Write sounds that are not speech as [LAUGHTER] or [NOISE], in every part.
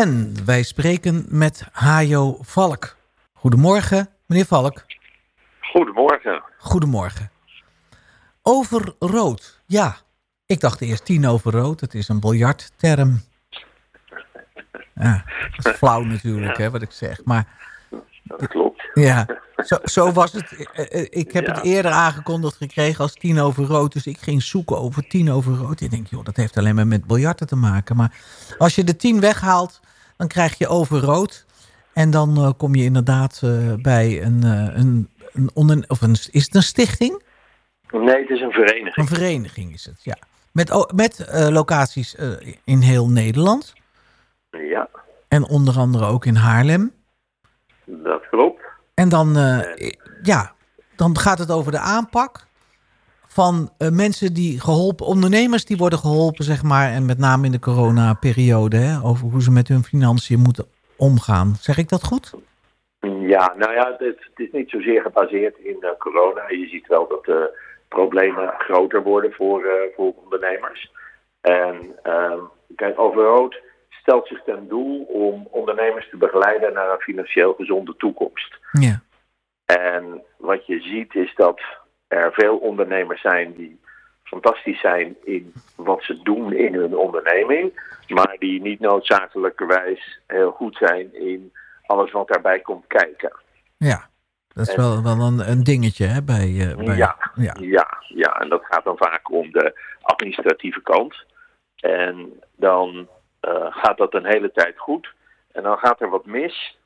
En wij spreken met Hajo Valk. Goedemorgen, meneer Valk. Goedemorgen. Goedemorgen. Over rood. Ja, ik dacht eerst tien over rood. Het is een biljartterm. Ja, dat is flauw natuurlijk, hè, wat ik zeg. Maar Dat klopt. ja, zo, zo [LAUGHS] was het. Eh, eh, Ik heb Ja. het eerder aangekondigd gekregen als tien over rood. Dus ik ging zoeken over tien over rood. Ik denk, joh, dat heeft alleen maar met biljarten te maken. Maar als je de tien weghaalt, dan krijg je over rood. En dan eh, kom je inderdaad bij een, een, een, onder, of een... Is het een stichting? Nee, het is een vereniging. Een vereniging is het, ja. Met, met locaties in heel Nederland. Ja, En onder andere ook in Haarlem. Dat klopt. En dan, eh, ja, dan gaat het over de aanpak van eh, mensen die geholpen, ondernemers die worden geholpen, zeg maar. En met name in de coronaperiode, hè, over hoe ze met hun financiën moeten omgaan. Zeg ik dat goed? Ja, nou ja, het, het is niet zozeer gebaseerd in eh, corona. Je ziet wel dat de problemen groter worden voor, voor ondernemers. En ehm, kijk, Overrood stelt zich ten doel om ondernemers te begeleiden naar een financieel gezonde toekomst. Ja. En wat je ziet is dat er veel ondernemers zijn die fantastisch zijn in wat ze doen in hun onderneming, maar die niet noodzakelijkerwijs heel goed zijn in alles wat daarbij komt kijken. Ja, dat is En- wel, wel een, een dingetje hè, bij, eh, bij... Ja. ja. Ja, ja, en dat gaat dan vaak om de administratieve kant. En dan gaat dat een hele tijd goed. En dan gaat er wat mis.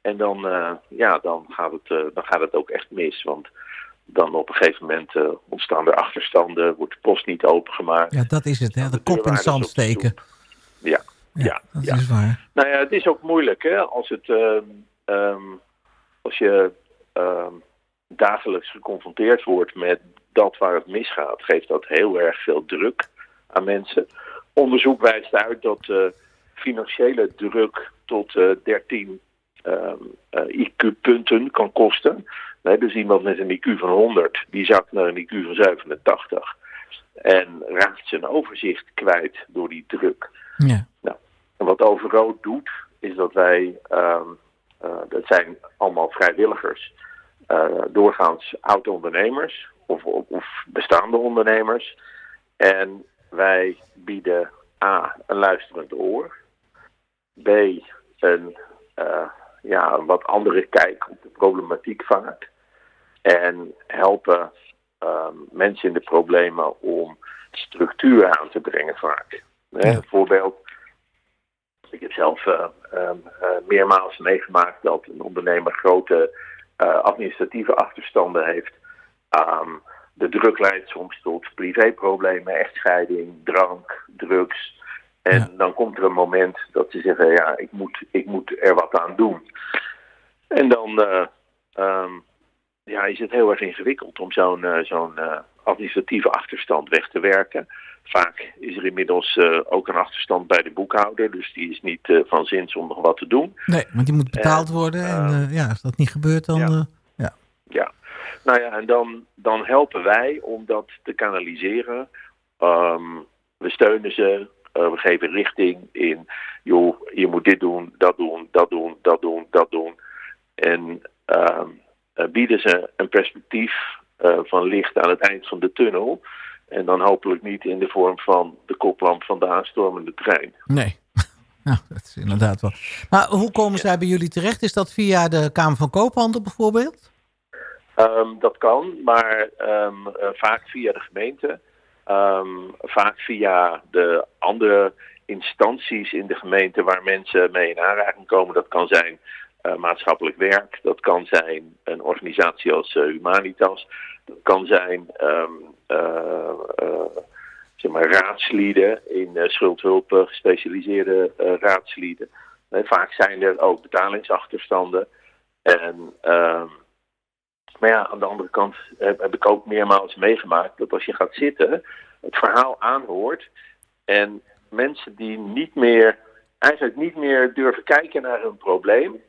En dan, eh, ja, dan, gaat het, eh, dan gaat het ook echt mis. Want dan op een gegeven moment eh, ontstaan er achterstanden, wordt de post niet opengemaakt. Ja, dat is het, hè? De kop in het zand steken. stoep. Ja, ja, dat ja. is waar. Nou ja, het is ook moeilijk hè, als, het, ehm, ehm, als je ehm, dagelijks geconfronteerd wordt met dat waar het misgaat, geeft dat heel erg veel druk aan mensen. Onderzoek wijst uit dat eh, financiële druk tot eh 13 ehm, eh, IQ-punten kan kosten. Nee, dus iemand met een IQ van 100, die zakt naar een IQ van 87. En raakt zijn overzicht kwijt door die druk. Ja. En wat Overrood doet, is dat wij, ehm, eh, dat zijn allemaal vrijwilligers, eh, doorgaans oud-ondernemers of, of bestaande ondernemers. En wij bieden A, een luisterend oor, B, een, eh, ja, een wat andere kijk op de problematiek vaak. En helpen ehm, mensen in de problemen om structuur aan te brengen vaak. Ja. Bijvoorbeeld, ik heb zelf eh, meermaals meegemaakt dat een ondernemer grote administratieve achterstanden heeft. Ehm, de druk leidt soms tot privéproblemen, echtscheiding, drank, drugs. En Ja. dan komt er een moment dat ze zeggen, ja, ik moet, ik moet er wat aan doen. En dan eh, ehm, ja, is het heel erg ingewikkeld om zo'n eh, zo'n eh, administratieve achterstand weg te werken. Vaak is er inmiddels ook een achterstand bij de boekhouder, dus die is niet van zins om nog wat te doen. Nee, want die moet betaald worden. En eh, eh, ja, als dat niet gebeurt, dan... ja. Ja, nou ja, en dan, dan helpen wij om dat te kanaliseren. Ehm, we steunen ze, eh, we geven richting in, joh, je moet dit doen, dat doen, dat doen, dat doen, dat doen. En ehm, eh, bieden ze een perspectief eh, van licht aan het eind van de tunnel. En dan hopelijk niet in de vorm van de koplamp van de aanstormende trein. Nee. [LAUGHS] Nou, dat is inderdaad wel. Maar hoe komen zij bij jullie terecht? Is dat via de Kamer van Koophandel bijvoorbeeld? Ehm, dat kan, maar ehm, eh, vaak via de gemeente. Ehm, vaak via de andere instanties in de gemeente waar mensen mee in aanraking komen. Dat kan zijn eh, maatschappelijk werk, dat kan zijn een organisatie als eh, Humanitas, dat kan zijn zeg maar raadslieden in schuldhulp, gespecialiseerde raadslieden. Vaak zijn er ook betalingsachterstanden. En maar ja, aan de andere kant heb, ik ook meermaals meegemaakt dat als je gaat zitten, het verhaal aanhoort en mensen die niet meer, eigenlijk niet meer durven kijken naar hun probleem,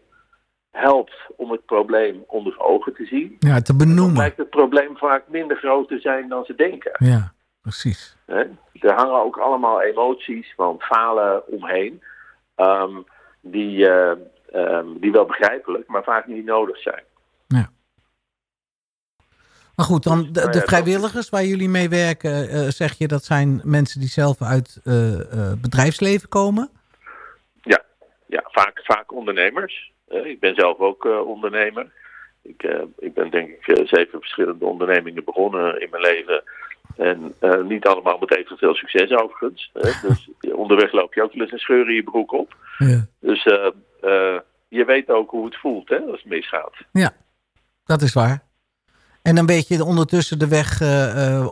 helpt om het probleem onder ogen te zien. Ja, te Dan benoemen. blijkt het probleem vaak minder groot te zijn dan ze denken. Ja, precies. Er hangen ook allemaal emoties van falen omheen. ehm, die, ehm, die wel begrijpelijk, maar vaak niet nodig zijn. Ja. Maar goed, dan de, de vrijwilligers waar jullie mee werken, zeg je dat zijn mensen die zelf uit bedrijfsleven komen? Ja, ja vaak, vaak ondernemers. ik ben zelf ook ondernemer. Ik, ik ben denk ik zeven verschillende ondernemingen begonnen in mijn leven. En uh, niet allemaal met evenveel succes overigens. [LAUGHS] dus onderweg loop je ook wel eens een scheur in je broek op. Ja. Dus je weet ook hoe het voelt hè, als het misgaat. Ja, dat is waar. En dan weet je ondertussen de weg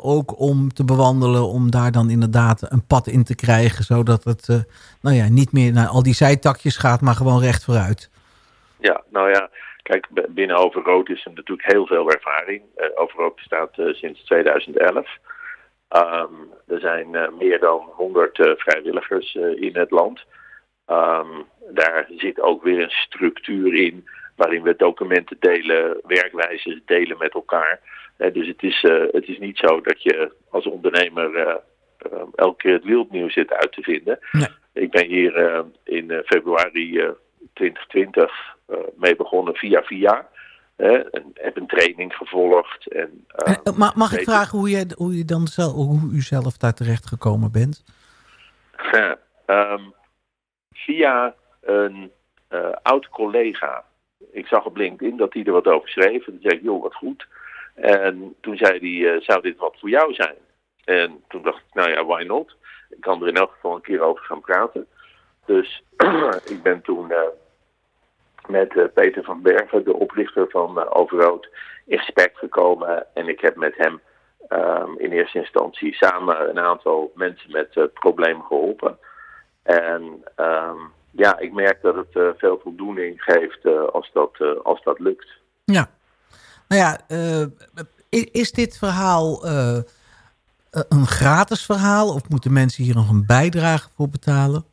ook om te bewandelen... om daar dan inderdaad een pad in te krijgen... zodat het nou ja, niet meer naar al die zijtakjes gaat, maar gewoon recht vooruit. Ja, nou ja, Kijk, binnen Overrood is er natuurlijk heel veel ervaring. Uh, Overrood bestaat sinds 2011. Um, ehm, er zijn meer dan 100 vrijwilligers in het land. Um, daar zit ook weer een structuur in waarin we documenten delen, werkwijzes delen met elkaar. dus het is, het is niet zo dat je als ondernemer elke keer het wildnieuws zit uit te vinden. Nee. Ik ben hier in februari 2020 eh, mee begonnen via via. en heb een training gevolgd. En, uh, mag ik vragen hoe je, hoe je dan zelf, hoe u zelf daar terecht gekomen bent? um, via een uh, oud collega. Ik zag op LinkedIn dat hij er wat over schreef. En toen zei ik, joh, wat goed. En toen zei hij, zou dit wat voor jou zijn? En toen dacht ik, nou ja, why not? Ik kan er in elk geval een keer over gaan praten. Dus [CLEARS THROAT] ik ben toen met uh, Peter van Bergen, de oprichter van uh, Overrood, in gesprek gekomen. En ik heb met hem um, in eerste instantie samen een aantal mensen met problemen geholpen. En um, ja, ik merk dat het veel voldoening geeft als, dat, als dat lukt. Ja, nou ja, is dit verhaal een gratis verhaal of moeten mensen hier nog een bijdrage voor betalen?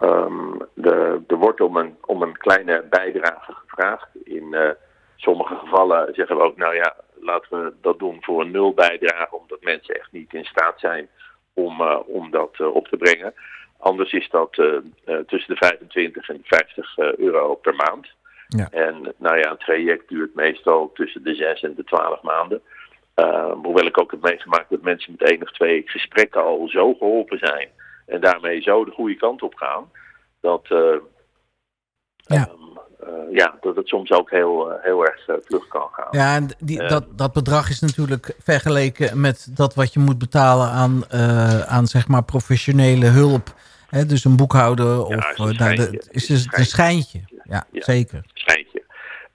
Um, de, er wordt om een, om een kleine bijdrage gevraagd. In uh, sommige gevallen zeggen we ook, nou ja, laten we dat doen voor een nul bijdrage, omdat mensen echt niet in staat zijn om, uh, om dat uh, op te brengen. Anders is dat tussen de 25 en 50 euro per maand. Ja. En nou ja, een traject duurt meestal tussen de 6 en de 12 maanden. hoewel ik ook heb meegemaakt dat mensen met één of twee gesprekken al zo geholpen zijn en daarmee zo de goede kant op gaan, dat, uh, ja. Um, uh, ja, dat het soms ook heel, heel erg vlug kan gaan. Ja, en die, dat, dat bedrag is natuurlijk vergeleken met dat wat je moet betalen aan, aan zeg maar professionele hulp. Hè, dus een boekhouder of ja, is, daar, de, is dus een schijntje. Ja, ja, zeker. Schijntje.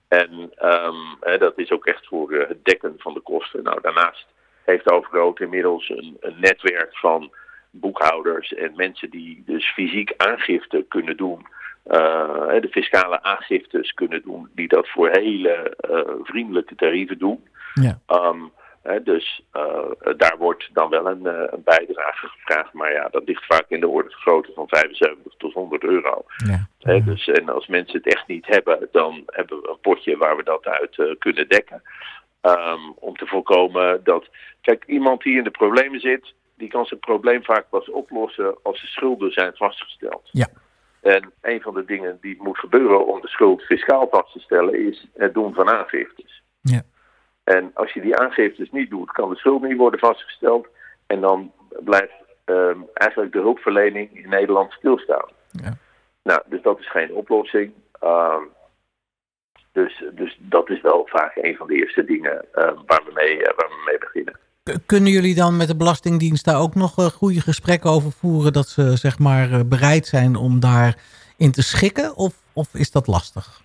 En um, hè, dat is ook echt voor het dekken van de kosten. Nou, daarnaast heeft Overgroot inmiddels een, een netwerk van boekhouders en mensen die dus fysiek aangifte kunnen doen. Uh, de fiscale aangiftes kunnen doen, die dat voor hele uh, vriendelijke tarieven doen. Ja. Um, dus uh, daar wordt dan wel een, een, bijdrage gevraagd, maar ja, dat ligt vaak in de orde van grootte van 75 tot 100 euro. Ja. dus, en als mensen het echt niet hebben, dan hebben we een potje waar we dat uit kunnen dekken. Um, om te voorkomen dat, kijk, iemand die in de problemen zit, die kan zijn probleem vaak pas oplossen als de schulden zijn vastgesteld. Ja. En een van de dingen die moet gebeuren om de schuld fiscaal vast te stellen is het doen van aangiftes. Ja. En als je die aangiftes niet doet, kan de schuld niet worden vastgesteld. En dan blijft um, eigenlijk de hulpverlening in Nederland stilstaan. Ja. Nou, dus dat is geen oplossing. Um, dus, dus dat is wel vaak een van de eerste dingen uh, waar, we mee, uh, waar we mee beginnen. Kunnen jullie dan met de Belastingdienst daar ook nog uh, goede gesprekken over voeren... dat ze zeg maar uh, bereid zijn om daarin te schikken? Of, of is dat lastig?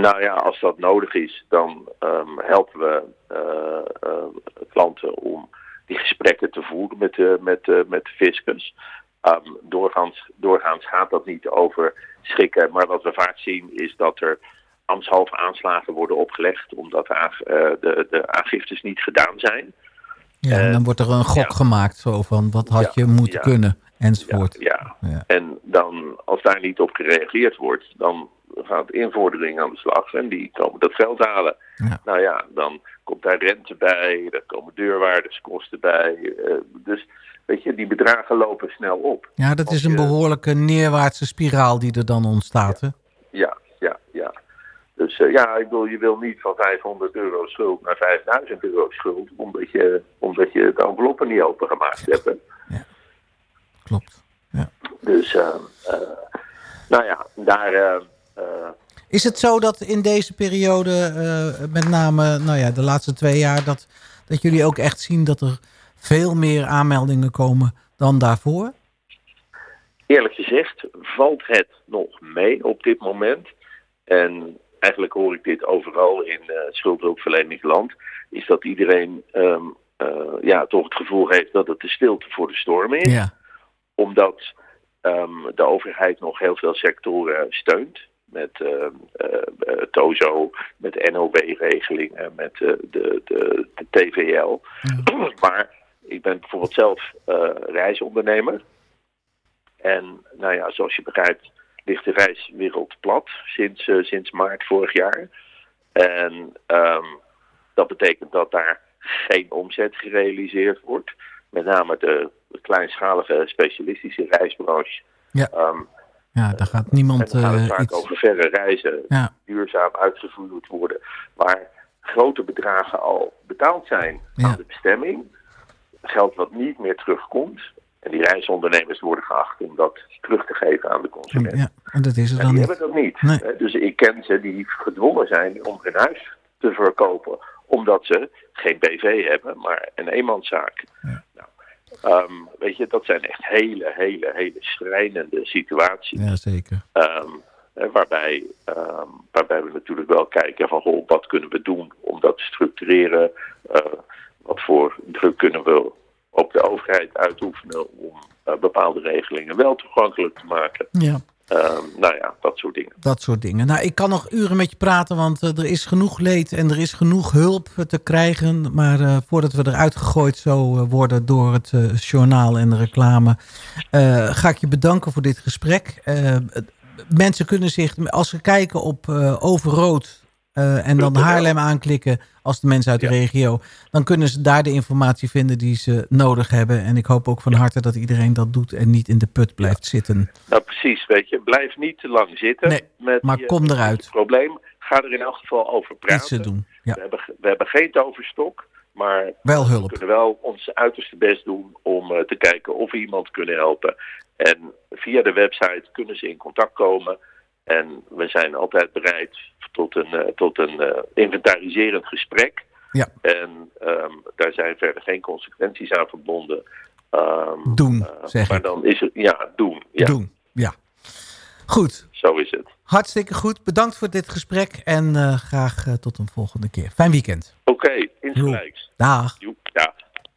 Nou ja, als dat nodig is, dan um, helpen we uh, klanten om die gesprekken te voeren met, de, met, met de fiscus. Um, doorgaans, doorgaans gaat dat niet over schikken, maar wat we vaak zien is dat er ambtshalve aanslagen worden opgelegd omdat de, de, de aangiftes niet gedaan zijn. Ja, en dan wordt er een gok gemaakt zo van wat had je moeten kunnen enzovoort. Ja, en dan als daar niet op gereageerd wordt, dan gaat de invordering aan de slag en die komen dat geld halen. Nou ja, dan komt daar rente bij, er komen deurwaarderskosten bij. Uh, dus weet je, die bedragen lopen snel op. Ja, dat is een behoorlijke neerwaartse spiraal die er dan ontstaat. Hè? Ja, ja, ja. Dus eh, ja, ik bedoel, je wil niet van 500 euro schuld naar 5000 euro schuld, omdat je, omdat je de enveloppen niet opengemaakt hebt. hè. Klopt. Dus, eh, eh, nou ja, daar. Eh, eh, Is het zo dat in deze periode, eh, met name nou ja, de laatste twee jaar, dat, dat jullie ook echt zien dat er veel meer aanmeldingen komen dan daarvoor? eerlijk gezegd valt het nog mee op dit moment. En eigenlijk hoor ik dit overal in uh, schuldhulpverleningsland. Is dat iedereen ehm, eh, ja, toch het gevoel heeft dat het de stilte voor de storm is. Ja, Omdat ehm, de overheid nog heel veel sectoren steunt. Met ehm, eh, eh, TOZO, met NOW-regelingen, met eh, de, de, de TVL. [CLEARS THROAT] maar ik ben bijvoorbeeld zelf eh, reisondernemer. En nou ja, zoals je begrijpt ligt de reiswereld plat sinds, eh, sinds maart vorig jaar. En ehm, dat betekent dat daar geen omzet gerealiseerd wordt. Met name de kleinschalige specialistische reisbranche. Ja. Ehm, ja daar gaat niemand dan gaat het eh, vaak iets... over verre reizen, Ja, duurzaam uitgevoerd worden. Waar grote bedragen al betaald zijn Ja. aan de bestemming. Geld wat niet meer terugkomt. En die reisondernemers worden geacht om dat terug te geven aan de consument. ja, en dat is En dan die niet. hebben dat niet. Nee. Dus ik ken ze die gedwongen zijn om hun huis te verkopen. Omdat ze geen BV hebben, maar een eenmanszaak. Ja. Ehm, weet je, dat zijn echt hele, hele, hele schrijnende situaties. Ja, zeker. Ehm, eh, waarbij, ehm, waarbij we natuurlijk wel kijken van goh, wat kunnen we doen om dat te structureren. Eh, wat voor druk kunnen we op de overheid uitoefenen om eh, bepaalde regelingen wel toegankelijk te maken. Ja. Ehm, nou ja, dat soort dingen. Dat soort dingen. Nou, ik kan nog uren met je praten, want eh, er is genoeg leed en er is genoeg hulp te krijgen. Maar eh, voordat we eruit gegooid zo eh, worden door het journaal en de reclame, ga ik je bedanken voor dit gesprek. Mensen kunnen zich, als ze kijken op Overrood eh, en dan. Haarlem aanklikken als de mensen uit de Ja. regio, dan kunnen ze daar de informatie vinden die ze nodig hebben. En ik hoop ook van harte dat iedereen dat doet en niet in de put blijft zitten. Nou precies, weet je, blijf niet te lang zitten Nee, met maar kom eruit. probleem. Ga er in elk geval over Iets praten. te doen. Ja, We, hebben, we hebben geen toverstok, maar wel We kunnen wel ons uiterste best doen om eh, te kijken of we iemand kunnen helpen. En via de website kunnen ze in contact komen. En we zijn altijd bereid tot een, eh, tot een eh, inventariserend gesprek. Ja. En ehm, daar zijn verder geen consequenties aan verbonden. Ehm, Doen, eh, zeg maar ik. dan is het, ja, doen. Ja, Doen, ja. Goed, zo is het. hartstikke goed. Bedankt voor dit gesprek en graag tot een volgende keer. Fijn weekend. Oké, insgelijks. Dag. Joep.